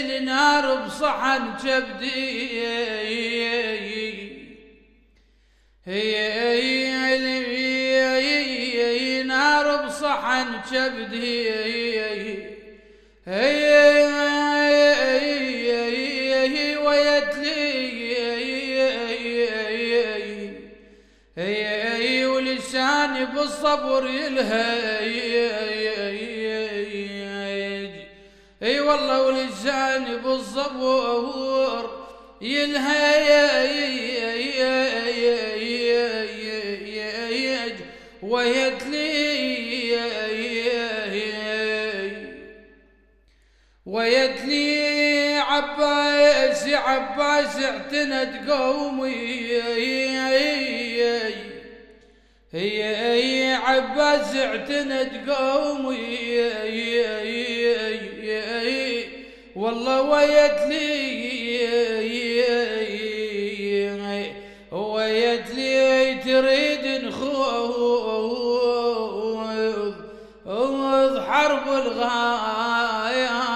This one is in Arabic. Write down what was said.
النار بصحن كبدي هي نار بصحن كبدي هي ويت لي ولساني بالصبر يلهيج اي والله ولساني بالصبر يلهيج ويت لي ويت لي عباس عباس اعتند قومي هي عباس اعتند قومي والله ويتلي ويتلي تريد نخوض حرب الغاية.